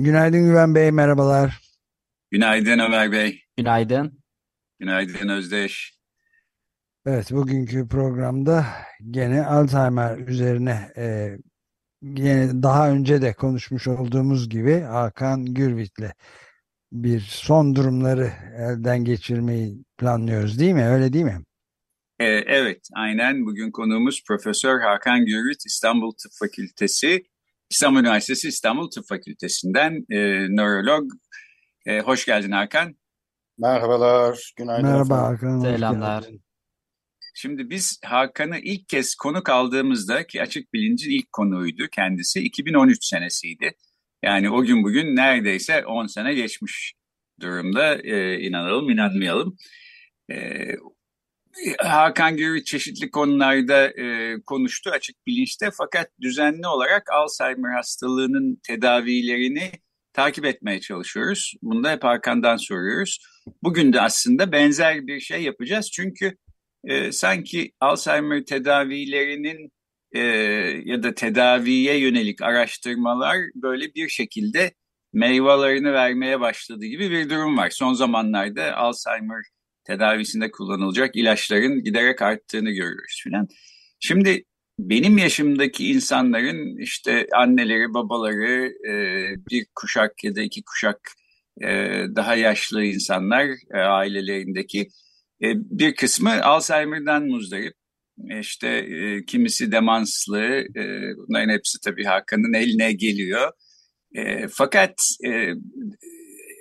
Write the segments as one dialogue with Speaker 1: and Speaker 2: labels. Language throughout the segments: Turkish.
Speaker 1: Günaydın Güven Bey, merhabalar.
Speaker 2: Günaydın Ömer Bey.
Speaker 3: Günaydın.
Speaker 2: Günaydın Özdeş.
Speaker 1: Evet, bugünkü programda gene Alzheimer üzerine e, yine daha önce de konuşmuş olduğumuz gibi Hakan Gürvit'le bir son durumları elden geçirmeyi planlıyoruz değil mi? Öyle değil mi?
Speaker 2: Ee, evet, aynen. Bugün konuğumuz Profesör Hakan Gürvit, İstanbul Tıp Fakültesi, İstanbul Üniversitesi İstanbul Tıp Fakültesinden e, nörolog. E, hoş geldin Hakan.
Speaker 4: Merhabalar, günaydın
Speaker 1: Merhaba. Hakan,
Speaker 3: Selamlar.
Speaker 2: Şimdi biz Hakan'ı ilk kez konuk aldığımızda ki Açık Bilinc'in ilk konuğuydu kendisi 2013 senesiydi. Yani o gün bugün neredeyse 10 sene geçmiş durumda. E, inanalım inanmayalım. E, Hakan Gürvit çeşitli konularda e, konuştu açık bilinçte fakat düzenli olarak Alzheimer hastalığının tedavilerini takip etmeye çalışıyoruz. Bunu da hep Hakan'dan soruyoruz. Bugün de aslında benzer bir şey yapacağız. Çünkü e, sanki Alzheimer tedavilerinin e, ya da tedaviye yönelik araştırmalar böyle bir şekilde meyvelerini vermeye başladığı gibi bir durum var. Son zamanlarda Alzheimer tedavisinde kullanılacak ilaçların giderek arttığını görüyoruz filan. Şimdi benim yaşımdaki insanların işte anneleri, babaları, e, bir kuşak ya da iki kuşak e, daha yaşlı insanlar e, ailelerindeki e, bir kısmı Alzheimer'dan muzdarip. İşte e, kimisi demanslı, e, bunların hepsi tabii Hakan'ın eline geliyor. E, fakat e,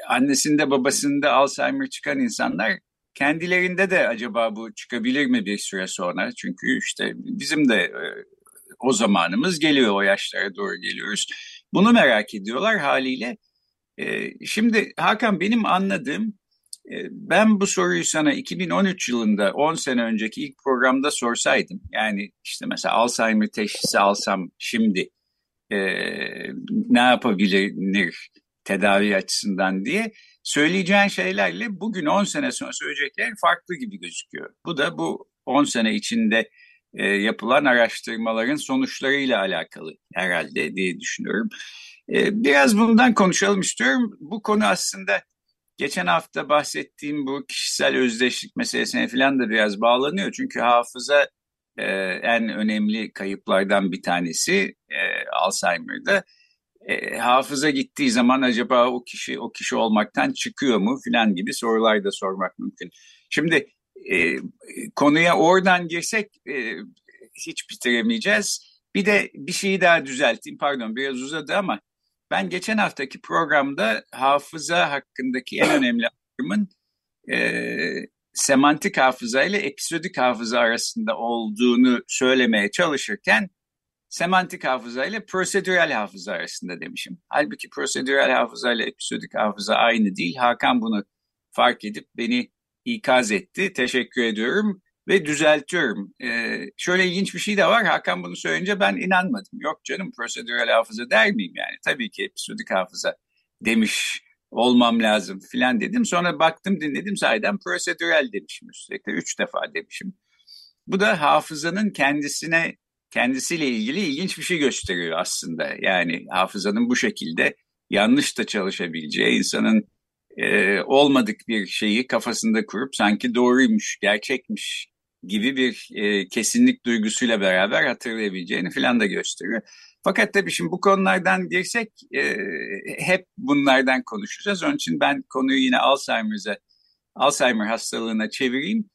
Speaker 2: annesinde babasında Alzheimer çıkan insanlar kendilerinde de acaba bu çıkabilir mi bir süre sonra? Çünkü işte bizim de e, o zamanımız geliyor, o yaşlara doğru geliyoruz. Bunu merak ediyorlar haliyle. E, şimdi Hakan benim anladığım, e, ben bu soruyu sana 2013 yılında 10 sene önceki ilk programda sorsaydım, yani işte mesela Alzheimer teşhisi alsam şimdi ne yapabilir tedavi açısından diye söyleyeceğin şeylerle bugün 10 sene sonra söyleyecekler farklı gibi gözüküyor. Bu da bu 10 sene içinde e, yapılan araştırmaların sonuçlarıyla alakalı herhalde diye düşünüyorum. E, biraz bundan konuşalım istiyorum. Bu konu aslında geçen hafta bahsettiğim bu kişisel özdeşlik meselesine falan da biraz bağlanıyor. Çünkü hafıza e, en önemli kayıplardan bir tanesi e, Alzheimer'da e, hafıza gittiği zaman acaba o kişi o kişi olmaktan çıkıyor mu filan gibi sorular da sormak mümkün. Şimdi e, konuya oradan girsek e, hiç bitiremeyeceğiz. Bir de bir şeyi daha düzelteyim pardon biraz uzadı ama ben geçen haftaki programda hafıza hakkındaki en önemli ayrımın e, semantik hafıza ile episodik hafıza arasında olduğunu söylemeye çalışırken semantik hafıza ile prosedürel hafıza arasında demişim. Halbuki prosedürel hafıza ile episodik hafıza aynı değil. Hakan bunu fark edip beni ikaz etti. Teşekkür ediyorum ve düzeltiyorum. Ee, şöyle ilginç bir şey de var. Hakan bunu söyleyince ben inanmadım. Yok canım prosedürel hafıza der miyim yani? Tabii ki episodik hafıza demiş olmam lazım filan dedim. Sonra baktım dinledim sahiden prosedürel demişim üstelik de üç defa demişim. Bu da hafızanın kendisine kendisiyle ilgili ilginç bir şey gösteriyor aslında. Yani hafızanın bu şekilde yanlış da çalışabileceği, insanın e, olmadık bir şeyi kafasında kurup sanki doğruymuş, gerçekmiş gibi bir e, kesinlik duygusuyla beraber hatırlayabileceğini falan da gösteriyor. Fakat tabii şimdi bu konulardan girsek e, hep bunlardan konuşacağız. Onun için ben konuyu yine Alzheimer'e, Alzheimer hastalığına çevireyim.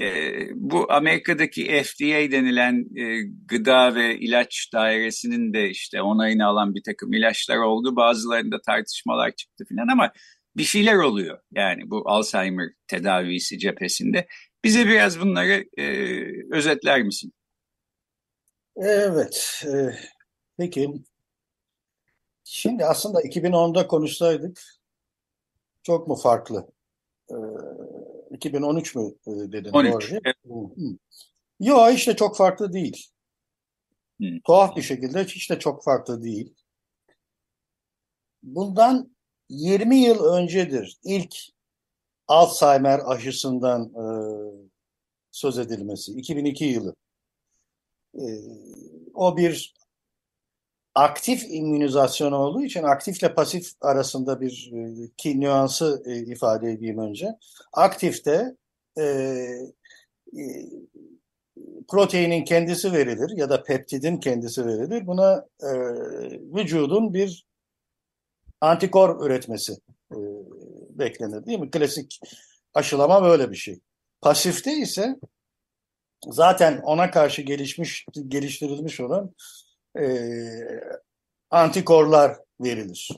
Speaker 2: E, bu Amerika'daki FDA denilen e, gıda ve ilaç dairesinin de işte onayını alan bir takım ilaçlar oldu. Bazılarında tartışmalar çıktı falan ama bir şeyler oluyor. Yani bu Alzheimer tedavisi cephesinde. Bize biraz bunları e, özetler misin?
Speaker 4: Evet, e, peki Şimdi aslında 2010'da konuşsaydık çok mu farklı? Ee, 2013 mü e, dedin?
Speaker 2: 13.
Speaker 4: Doğru. Evet. Yok işte çok farklı değil. Hı. Tuhaf bir şekilde hiç de çok farklı değil. Bundan 20 yıl öncedir ilk Alzheimer aşısından e, söz edilmesi. 2002 yılı. E, o bir aktif immünizasyon olduğu için aktifle pasif arasında bir e, ki nüansı e, ifade edeyim önce. Aktifte e, e, proteinin kendisi verilir ya da peptidin kendisi verilir. Buna e, vücudun bir antikor üretmesi e, beklenir değil mi? Klasik aşılama böyle bir şey. Pasifte ise zaten ona karşı gelişmiş geliştirilmiş olan e, antikorlar verilir.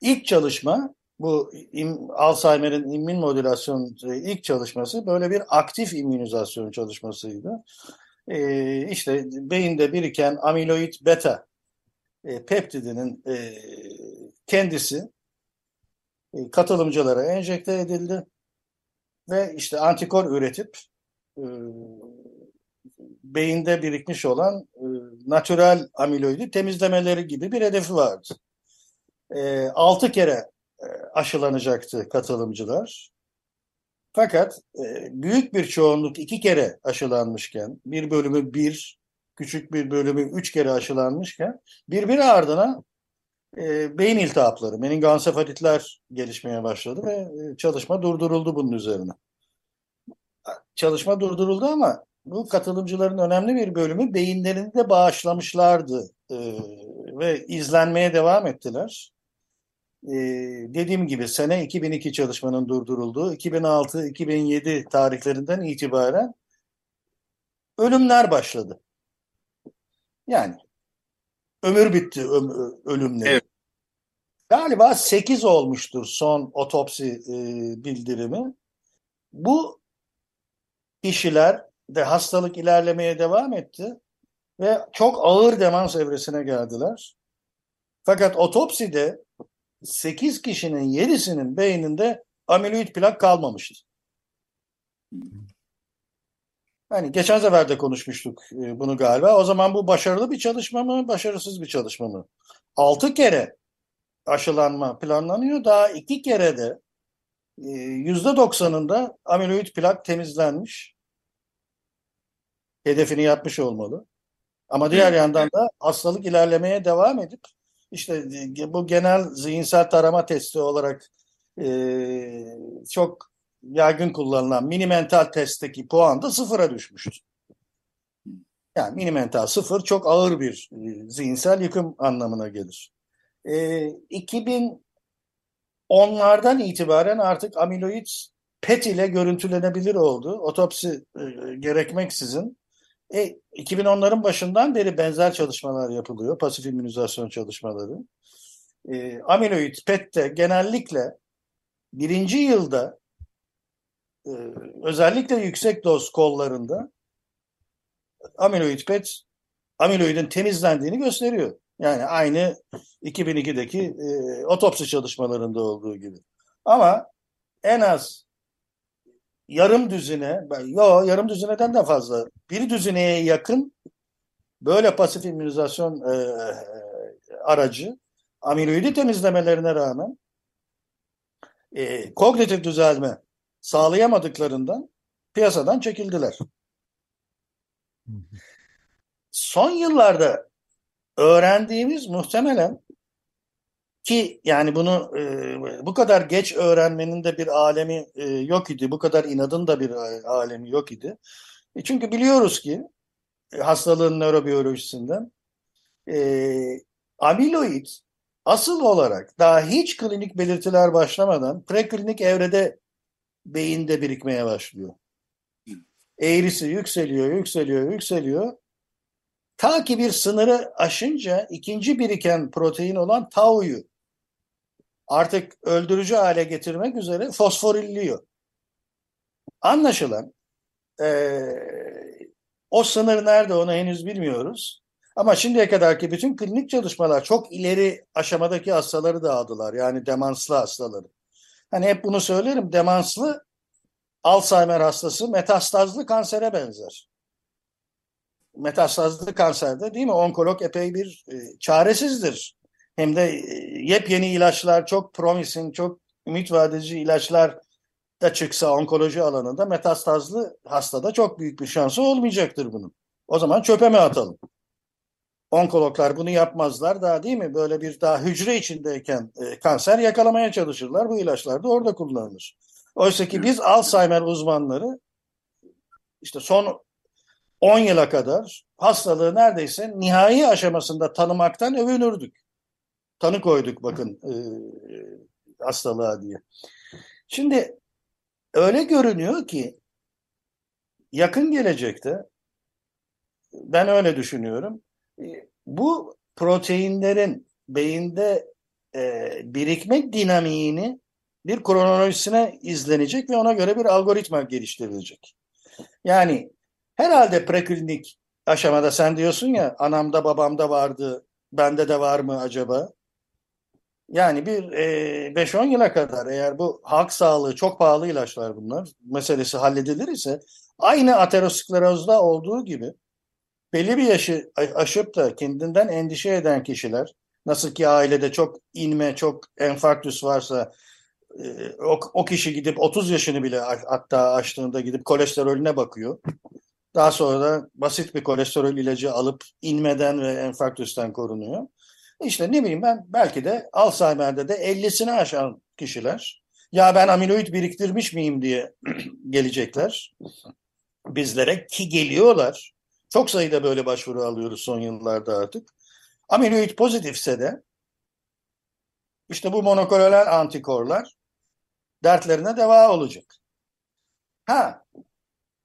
Speaker 4: İlk çalışma bu im, Alzheimer'in immün modülasyon e, ilk çalışması böyle bir aktif immünizasyon çalışmasıydı. E, işte beyinde biriken amiloid beta e, peptidinin e, kendisi e, katılımcılara enjekte edildi ve işte antikor üretip e, beyinde birikmiş olan e, natürel amiloidi temizlemeleri gibi bir hedefi vardı. E, 6 kere e, aşılanacaktı katılımcılar. Fakat e, büyük bir çoğunluk iki kere aşılanmışken, bir bölümü bir, küçük bir bölümü üç kere aşılanmışken, birbiri ardına e, beyin iltihapları, meningoensefalitler gelişmeye başladı ve e, çalışma durduruldu bunun üzerine. Çalışma durduruldu ama bu katılımcıların önemli bir bölümü beyinlerini de bağışlamışlardı e, ve izlenmeye devam ettiler. E, dediğim gibi sene 2002 çalışmanın durdurulduğu 2006-2007 tarihlerinden itibaren ölümler başladı. Yani ömür bitti öm ölümleri. Evet. Galiba 8 olmuştur son otopsi e, bildirimi. Bu kişiler de hastalık ilerlemeye devam etti ve çok ağır demans evresine geldiler. Fakat otopside 8 kişinin 7'sinin beyninde amiloid plak kalmamıştı. Yani geçen sefer de konuşmuştuk e, bunu galiba. O zaman bu başarılı bir çalışma mı, başarısız bir çalışma mı? 6 kere aşılanma planlanıyor. Daha 2 kere de %90'ında e, amiloid plak temizlenmiş hedefini yapmış olmalı. Ama diğer yandan da hastalık ilerlemeye devam edip işte bu genel zihinsel tarama testi olarak e, çok yaygın kullanılan mini mental testteki puan da sıfıra düşmüştü. Yani mini mental sıfır çok ağır bir e, zihinsel yıkım anlamına gelir. E, 2010'lardan itibaren artık amiloid PET ile görüntülenebilir oldu. Otopsi e, gerekmeksizin e, 2010'ların başından beri benzer çalışmalar yapılıyor. Pasif immünizasyon çalışmaları. E, amiloid PET'te genellikle birinci yılda e, özellikle yüksek doz kollarında amiloid PET amiloidin temizlendiğini gösteriyor. Yani aynı 2002'deki e, otopsi çalışmalarında olduğu gibi. Ama en az yarım düzine, yo yarım düzineden de fazla, bir düzineye yakın böyle pasif immünizasyon e, aracı amiloidi temizlemelerine rağmen e, kognitif düzelme sağlayamadıklarından piyasadan çekildiler. Son yıllarda öğrendiğimiz muhtemelen ki yani bunu e, bu kadar geç öğrenmenin de bir alemi e, yok idi. Bu kadar inadın da bir alemi yok idi. E, çünkü biliyoruz ki e, hastalığın nörobiyolojisinden e, amiloid asıl olarak daha hiç klinik belirtiler başlamadan preklinik evrede beyinde birikmeye başlıyor. Eğrisi yükseliyor, yükseliyor, yükseliyor. Ta ki bir sınırı aşınca ikinci biriken protein olan tau'yu artık öldürücü hale getirmek üzere fosforilliyor. Anlaşılan e, o sınır nerede onu henüz bilmiyoruz. Ama şimdiye kadarki bütün klinik çalışmalar çok ileri aşamadaki hastaları da aldılar. Yani demanslı hastaları. Hani hep bunu söylerim. Demanslı Alzheimer hastası metastazlı kansere benzer. Metastazlı kanserde değil mi? Onkolog epey bir e, çaresizdir. Hem de e, yepyeni ilaçlar, çok promising, çok ümit vadeci ilaçlar da çıksa onkoloji alanında metastazlı hastada çok büyük bir şansı olmayacaktır bunun. O zaman çöpe mi atalım? Onkologlar bunu yapmazlar daha değil mi? Böyle bir daha hücre içindeyken e, kanser yakalamaya çalışırlar. Bu ilaçlar da orada kullanılır. Oysa ki biz Alzheimer uzmanları işte son 10 yıla kadar hastalığı neredeyse nihai aşamasında tanımaktan övünürdük. Tanı koyduk bakın e, hastalığa diye. Şimdi öyle görünüyor ki yakın gelecekte ben öyle düşünüyorum. Bu proteinlerin beyinde e, birikmek dinamiğini bir kronolojisine izlenecek ve ona göre bir algoritma geliştirilecek. Yani herhalde preklinik aşamada sen diyorsun ya anamda babamda vardı bende de var mı acaba? Yani bir 5-10 e, yıla kadar eğer bu halk sağlığı çok pahalı ilaçlar bunlar meselesi halledilir ise aynı aterosklerozda olduğu gibi belli bir yaşı aşıp da kendinden endişe eden kişiler nasıl ki ailede çok inme çok enfarktüs varsa e, o, o kişi gidip 30 yaşını bile hatta açtığında gidip kolesterolüne bakıyor. Daha sonra da basit bir kolesterol ilacı alıp inmeden ve enfarktüsten korunuyor. İşte ne bileyim ben belki de Alzheimer'de de 50'sini aşan kişiler ya ben amiloid biriktirmiş miyim diye gelecekler bizlere ki geliyorlar. Çok sayıda böyle başvuru alıyoruz son yıllarda artık. Amiloid pozitifse de işte bu monoklonal antikorlar dertlerine deva olacak. Ha,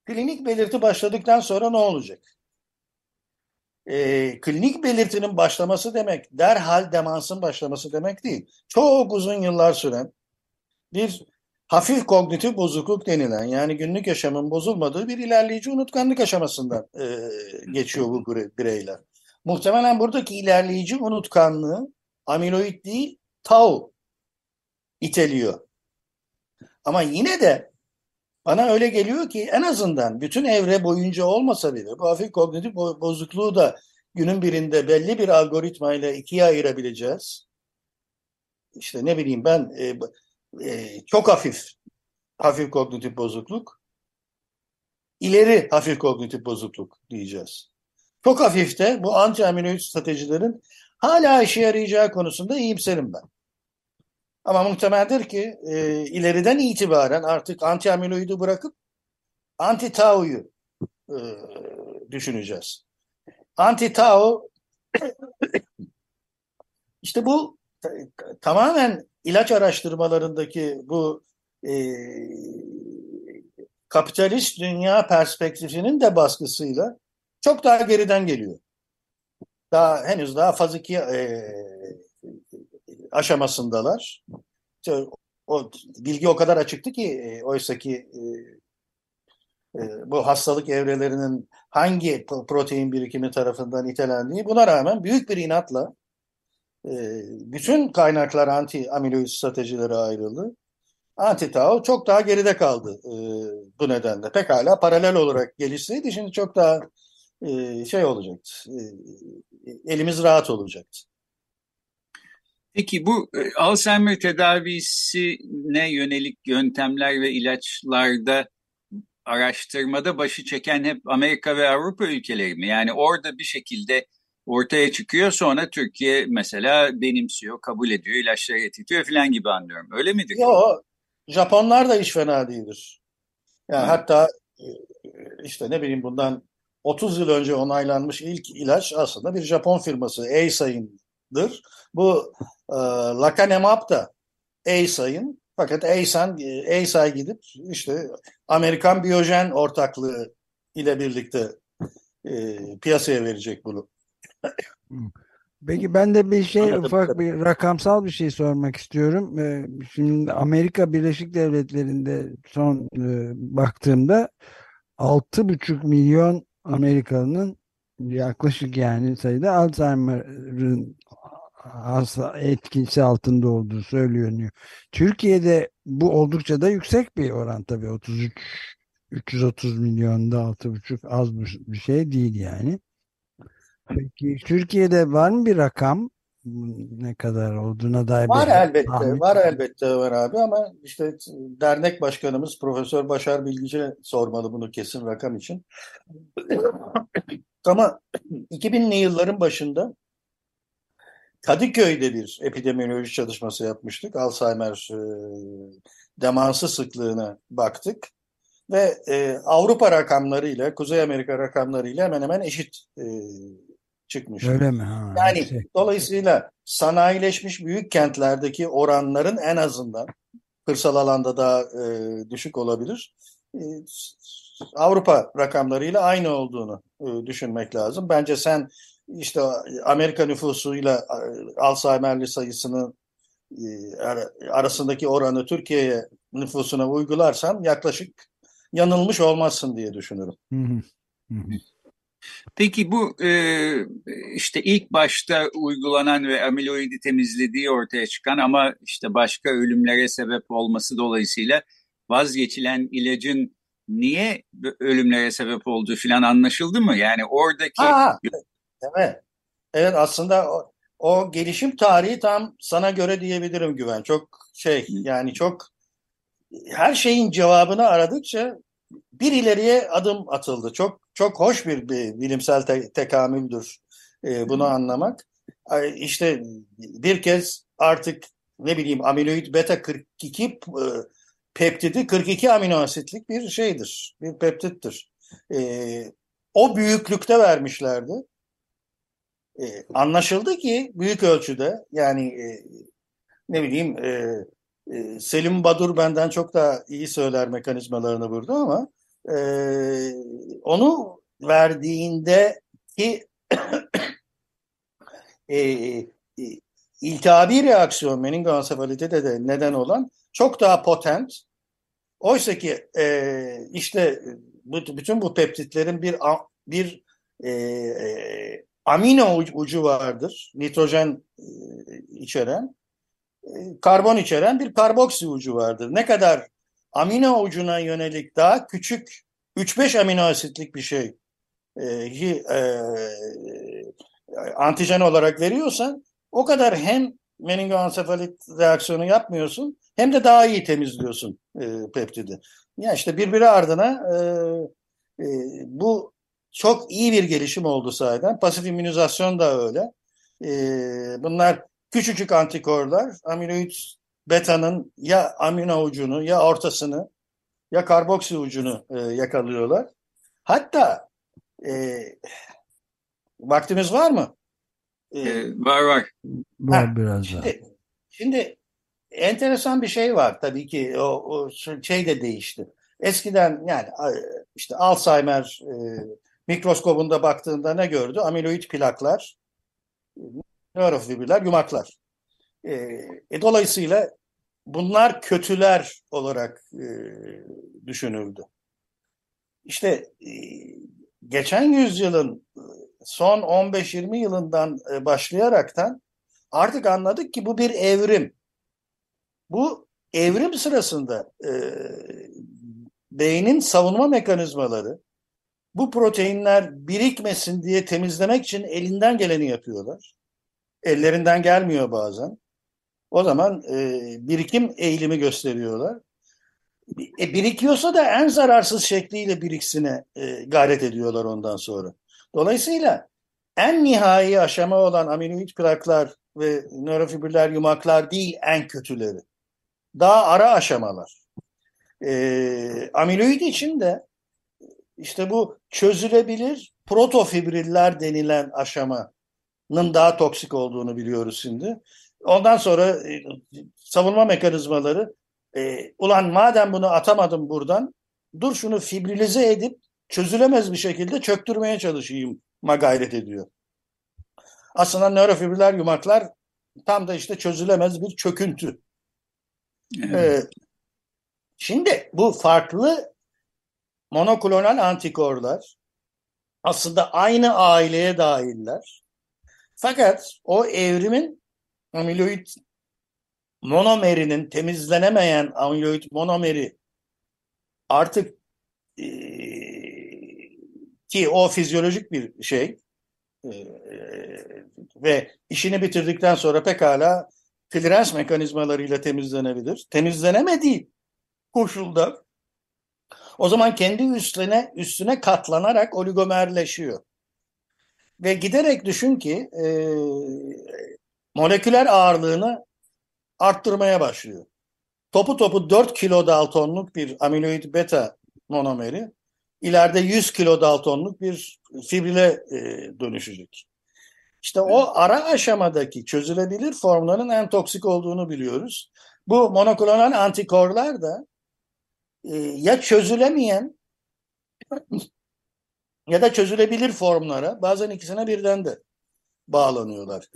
Speaker 4: klinik belirti başladıktan sonra ne olacak? E, klinik belirtinin başlaması demek derhal demansın başlaması demek değil. Çok uzun yıllar süren bir hafif kognitif bozukluk denilen yani günlük yaşamın bozulmadığı bir ilerleyici unutkanlık aşamasından e, geçiyor bu bireyler. Muhtemelen buradaki ilerleyici unutkanlığı amiloid değil tau iteliyor. Ama yine de bana öyle geliyor ki en azından bütün evre boyunca olmasa bile bu hafif kognitif bozukluğu da günün birinde belli bir algoritmayla ikiye ayırabileceğiz. İşte ne bileyim ben e, e, çok hafif hafif kognitif bozukluk, ileri hafif kognitif bozukluk diyeceğiz. Çok hafifte bu anti aminoid stratejilerin hala işe yarayacağı konusunda iyimserim ben. Ama muhtemeldir ki e, ileriden itibaren artık anti amiloidi bırakıp anti tau'yu e, düşüneceğiz. Anti tau işte bu tamamen ilaç araştırmalarındaki bu e, kapitalist dünya perspektifinin de baskısıyla çok daha geriden geliyor. Daha henüz daha faz 2 e, aşamasındalar. İşte o bilgi o kadar açıktı ki e, oysa ki e, e, bu hastalık evrelerinin hangi protein birikimi tarafından itelendiği buna rağmen büyük bir inatla e, bütün kaynaklar anti amiloid stratejileri ayrıldı. Anti tau çok daha geride kaldı e, bu nedenle. Pekala paralel olarak gelişseydi şimdi çok daha e, şey olacaktı. E, elimiz rahat olacaktı.
Speaker 2: Peki bu e, Alzheimer tedavisine yönelik yöntemler ve ilaçlarda araştırmada başı çeken hep Amerika ve Avrupa ülkeleri mi? Yani orada bir şekilde ortaya çıkıyor sonra Türkiye mesela benimsiyor, kabul ediyor, ilaçları getiriyor falan gibi anlıyorum. Öyle midir?
Speaker 4: Yok, Japonlar da hiç fena değildir. Yani Hı. hatta e, işte ne bileyim bundan 30 yıl önce onaylanmış ilk ilaç aslında bir Japon firması Eisai'dir. Bu e, Lakanemab da Eisai'in fakat Eisai, Eisai gidip işte Amerikan Biyojen ortaklığı ile birlikte e, piyasaya verecek bunu.
Speaker 1: Peki ben de bir şey ufak bir rakamsal bir şey sormak istiyorum. Ee, şimdi Amerika Birleşik Devletleri'nde son e, baktığımda 6,5 milyon Amerikalı'nın yaklaşık yani sayıda Alzheimer'ın hasta etkisi altında olduğu söyleniyor. Türkiye'de bu oldukça da yüksek bir oran tabii 33 330 milyonda 6,5 az bir şey değil yani. Peki Türkiye'de var mı bir rakam? Ne kadar olduğuna dair
Speaker 4: Var
Speaker 1: bir
Speaker 4: elbette,
Speaker 1: tahmin?
Speaker 4: var elbette Ömer abi ama işte dernek başkanımız Profesör Başar Bilgiç'e sormalı bunu kesin rakam için. Ama 2000'li yılların başında Kadıköy'de bir epidemioloji çalışması yapmıştık. Alzheimer e, demansı sıklığına baktık. Ve e, Avrupa rakamlarıyla, Kuzey Amerika rakamlarıyla hemen hemen eşit e, çıkmış.
Speaker 1: Öyle mi? Ha,
Speaker 4: Yani
Speaker 1: yüksek.
Speaker 4: dolayısıyla sanayileşmiş büyük kentlerdeki oranların en azından kırsal alanda daha e, düşük olabilir. E, Avrupa rakamlarıyla aynı olduğunu e, düşünmek lazım. Bence sen işte Amerika nüfusuyla e, Alzheimer'li sayısını e, ara- arasındaki oranı Türkiye'ye nüfusuna uygularsan yaklaşık yanılmış olmazsın diye düşünüyorum.
Speaker 1: Hı hı. Hı hı.
Speaker 2: Peki bu e, işte ilk başta uygulanan ve amiloidi temizlediği ortaya çıkan ama işte başka ölümlere sebep olması dolayısıyla vazgeçilen ilacın niye ölümlere sebep olduğu falan anlaşıldı mı? Yani oradaki
Speaker 4: Ha, evet. Evet aslında o, o gelişim tarihi tam sana göre diyebilirim Güven. Çok şey yani çok her şeyin cevabını aradıkça bir ileriye adım atıldı. Çok çok hoş bir, bir bilimsel te- tekamüldür e, bunu anlamak. Ay, İşte bir kez artık ne bileyim amiloid beta 42 e, peptidi 42 amino asitlik bir şeydir. Bir peptittir. E, o büyüklükte vermişlerdi. E, anlaşıldı ki büyük ölçüde yani e, ne bileyim e, e, Selim Badur benden çok daha iyi söyler mekanizmalarını burada ama e, onu verdiğinde ki e, e, iltihabi reaksiyon meningoensefalitede de neden olan çok daha potent. Oysa ki e, işte bu, bütün bu peptitlerin bir bir e, e, amino ucu- vardır. Nitrojen e, içeren e, karbon içeren bir karboksi ucu vardır. Ne kadar amino ucuna yönelik daha küçük 3-5 amino asitlik bir şey e, e, antijen olarak veriyorsan o kadar hem meningoensefalit reaksiyonu yapmıyorsun hem de daha iyi temizliyorsun e, peptidi. Ya işte birbiri ardına e, e, bu çok iyi bir gelişim oldu sahiden. Pasif immünizasyon da öyle. E, bunlar küçücük antikorlar amiloid beta'nın ya amino ucunu ya ortasını ya karboksi ucunu e, yakalıyorlar. Hatta e, vaktimiz var mı? E,
Speaker 2: e, var var.
Speaker 1: Var
Speaker 4: Ha,
Speaker 1: biraz daha.
Speaker 4: Şimdi, şimdi enteresan bir şey var tabii ki o, o şey de değişti. Eskiden yani işte Alzheimer e, mikroskobunda baktığında ne gördü? Amiloid plaklar, nörofibriller, yumaklar. E, e, dolayısıyla bunlar kötüler olarak e, düşünüldü. İşte e, geçen yüzyılın e, son 15-20 yılından e, başlayaraktan artık anladık ki bu bir evrim. Bu evrim sırasında e, beynin savunma mekanizmaları bu proteinler birikmesin diye temizlemek için elinden geleni yapıyorlar. Ellerinden gelmiyor bazen. O zaman e, birikim eğilimi gösteriyorlar. E, birikiyorsa da en zararsız şekliyle biriksine e, gayret ediyorlar ondan sonra. Dolayısıyla en nihai aşama olan aminoid plaklar ve nörofibriller yumaklar değil en kötüleri. Daha ara aşamalar. E, amiloid için de işte bu çözülebilir protofibriller denilen aşamanın daha toksik olduğunu biliyoruz şimdi. Ondan sonra e, savunma mekanizmaları e, ulan madem bunu atamadım buradan dur şunu fibrilize edip çözülemez bir şekilde çöktürmeye çalışayım ma gayret ediyor. Aslında nörofibriller yumaklar tam da işte çözülemez bir çöküntü.
Speaker 2: Evet.
Speaker 4: Ee, şimdi bu farklı monoklonal antikorlar aslında aynı aileye dahiller. Fakat o evrimin amiloid monomerinin temizlenemeyen amiloid monomeri artık e, ki o fizyolojik bir şey e, ve işini bitirdikten sonra pekala klirens mekanizmalarıyla temizlenebilir. Temizlenemediği koşulda o zaman kendi üstüne üstüne katlanarak oligomerleşiyor. Ve giderek düşün ki e, moleküler ağırlığını arttırmaya başlıyor. Topu topu 4 kilo daltonluk bir amiloid beta monomeri ileride 100 kilo daltonluk bir fibrile e, dönüşecek. İşte o ara aşamadaki çözülebilir formların en toksik olduğunu biliyoruz. Bu monoklonal antikorlar da e, ya çözülemeyen ya da çözülebilir formlara bazen ikisine birden de bağlanıyorlar.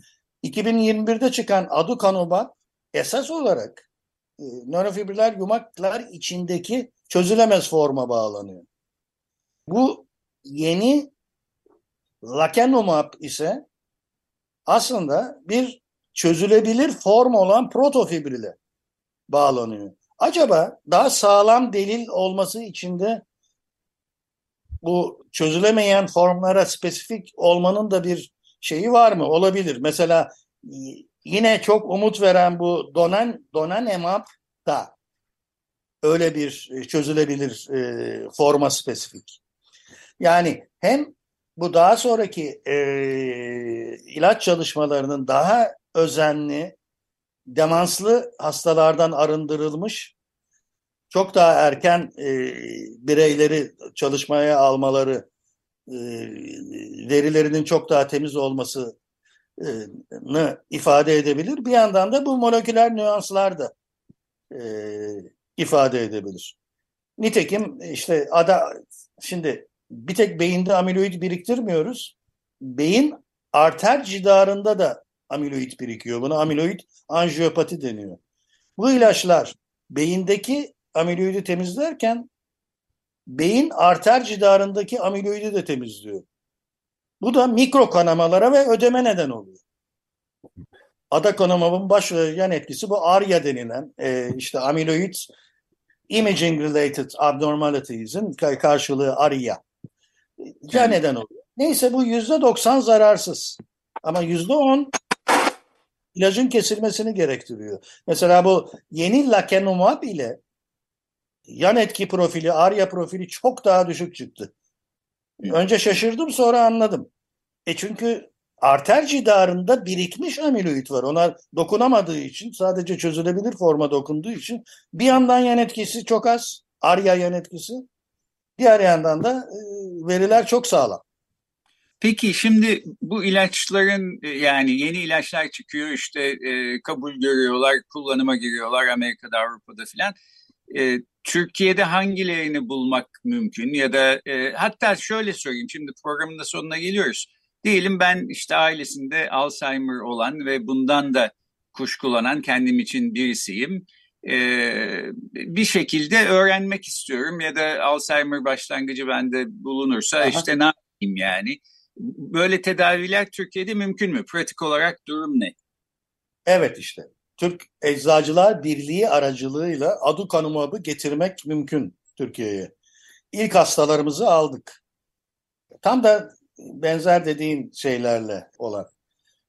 Speaker 4: 2021'de çıkan aducanumab esas olarak e, nörofibriller yumaklar içindeki çözülemez forma bağlanıyor. Bu yeni lacanumab ise aslında bir çözülebilir form olan protofibrile bağlanıyor. Acaba daha sağlam delil olması için de bu çözülemeyen formlara spesifik olmanın da bir şeyi var mı? Olabilir. Mesela yine çok umut veren bu donan donanemab da öyle bir çözülebilir e, forma spesifik. Yani hem bu daha sonraki e, ilaç çalışmalarının daha özenli, demanslı hastalardan arındırılmış, çok daha erken e, bireyleri çalışmaya almaları, e, verilerinin çok daha temiz olmasını ifade edebilir. Bir yandan da bu moleküler nüanslar da e, ifade edebilir. Nitekim işte ada şimdi bir tek beyinde amiloid biriktirmiyoruz. Beyin arter cidarında da amiloid birikiyor. Buna amiloid anjiyopati deniyor. Bu ilaçlar beyindeki amiloidi temizlerken beyin arter cidarındaki amiloidi de temizliyor. Bu da mikro kanamalara ve ödeme neden oluyor. Adakonumab'ın baş yan etkisi bu ARIA denilen e, işte amiloid imaging related abnormalities'in karşılığı ARIA. Ya neden oluyor? Neyse bu yüzde doksan zararsız. Ama yüzde on ilacın kesilmesini gerektiriyor. Mesela bu yeni lakenumab ile yan etki profili, ARIA profili çok daha düşük çıktı. Önce şaşırdım sonra anladım. E çünkü arter cidarında birikmiş amiloid var. Ona dokunamadığı için sadece çözülebilir forma dokunduğu için bir yandan yan etkisi çok az. ARIA yan etkisi. Diğer yandan da e, veriler çok sağlam.
Speaker 2: Peki şimdi bu ilaçların e, yani yeni ilaçlar çıkıyor işte e, kabul görüyorlar, kullanıma giriyorlar Amerika'da, Avrupa'da filan. E, Türkiye'de hangilerini bulmak mümkün ya da e, hatta şöyle söyleyeyim şimdi programın da sonuna geliyoruz. Diyelim ben işte ailesinde Alzheimer olan ve bundan da kuşkulanan kendim için birisiyim. Ee, bir şekilde öğrenmek istiyorum ya da Alzheimer başlangıcı bende bulunursa Aha. işte ne yapayım yani. Böyle tedaviler Türkiye'de mümkün mü? Pratik olarak durum ne?
Speaker 4: Evet işte. Türk Eczacılar Birliği aracılığıyla adukanumabı getirmek mümkün Türkiye'ye. İlk hastalarımızı aldık. Tam da benzer dediğin şeylerle olan.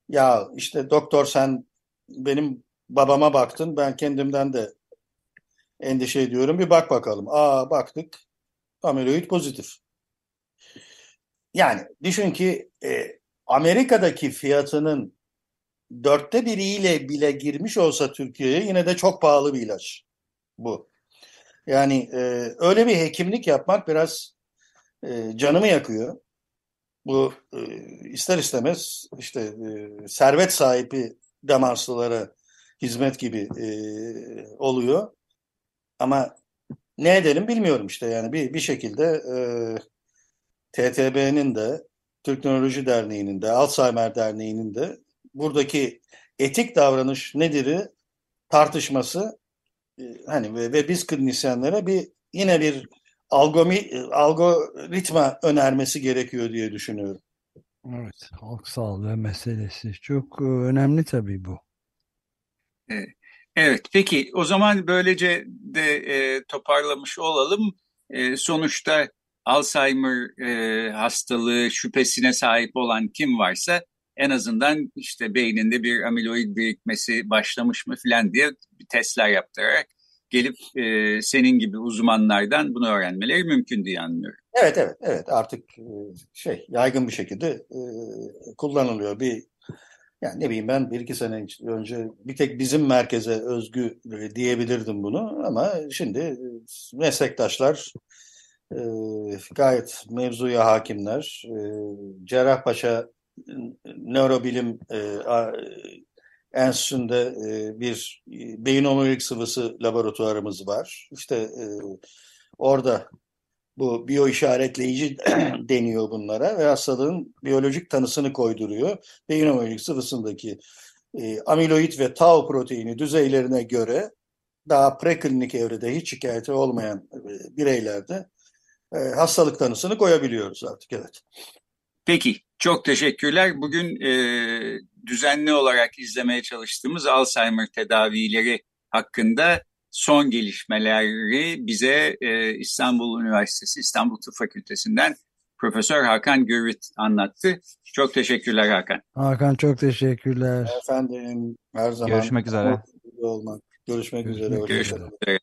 Speaker 4: Ya işte doktor sen benim babama baktın ben kendimden de endişe ediyorum. Bir bak bakalım. Aa baktık amiloid pozitif. Yani düşün ki e, Amerika'daki fiyatının dörtte biriyle bile girmiş olsa Türkiye'ye yine de çok pahalı bir ilaç bu. Yani e, öyle bir hekimlik yapmak biraz e, canımı yakıyor. Bu e, ister istemez işte e, servet sahibi demanslılara hizmet gibi e, oluyor. Ama ne edelim bilmiyorum işte yani bir, bir şekilde e, TTB'nin de Türk Nöroloji Derneği'nin de Alzheimer Derneği'nin de buradaki etik davranış nedir'i tartışması e, hani ve, ve biz klinisyenlere bir yine bir algomi, algoritma önermesi gerekiyor diye düşünüyorum.
Speaker 1: Evet, halk sağlığı meselesi çok e, önemli tabii bu.
Speaker 2: Evet, peki o zaman böylece de e, toparlamış olalım. E, sonuçta Alzheimer e, hastalığı şüphesine sahip olan kim varsa en azından işte beyninde bir amiloid birikmesi başlamış mı filan diye bir testler yaptırarak gelip e, senin gibi uzmanlardan bunu öğrenmeleri mümkün diye anlıyorum.
Speaker 4: Evet evet evet artık e, şey yaygın bir şekilde e, kullanılıyor. Bir yani ne bileyim ben bir iki sene önce bir tek bizim merkeze özgü diyebilirdim bunu ama şimdi meslektaşlar e, gayet mevzuya hakimler. E, Cerrahpaşa Nörobilim e, Enstitüsü'nde e, bir beyin omurilik sıvısı laboratuvarımız var. İşte e, orada bu biyo işaretleyici deniyor bunlara ve hastalığın biyolojik tanısını koyduruyor. Beyin omurilik sıvısındaki e, amiloid ve tau proteini düzeylerine göre daha preklinik evrede hiç şikayeti olmayan e, bireylerde e, hastalık tanısını koyabiliyoruz artık evet.
Speaker 2: Peki çok teşekkürler. Bugün e, düzenli olarak izlemeye çalıştığımız Alzheimer tedavileri hakkında son gelişmeleri bize e, İstanbul Üniversitesi İstanbul Tıp Fakültesinden Profesör Hakan Gürvit anlattı. Çok teşekkürler Hakan.
Speaker 1: Hakan çok teşekkürler.
Speaker 4: Efendim her zaman
Speaker 3: Görüşmek üzere.
Speaker 4: olmak. Görüşmek,
Speaker 1: Görüşmek
Speaker 4: üzere.
Speaker 2: Görüşmek üzere.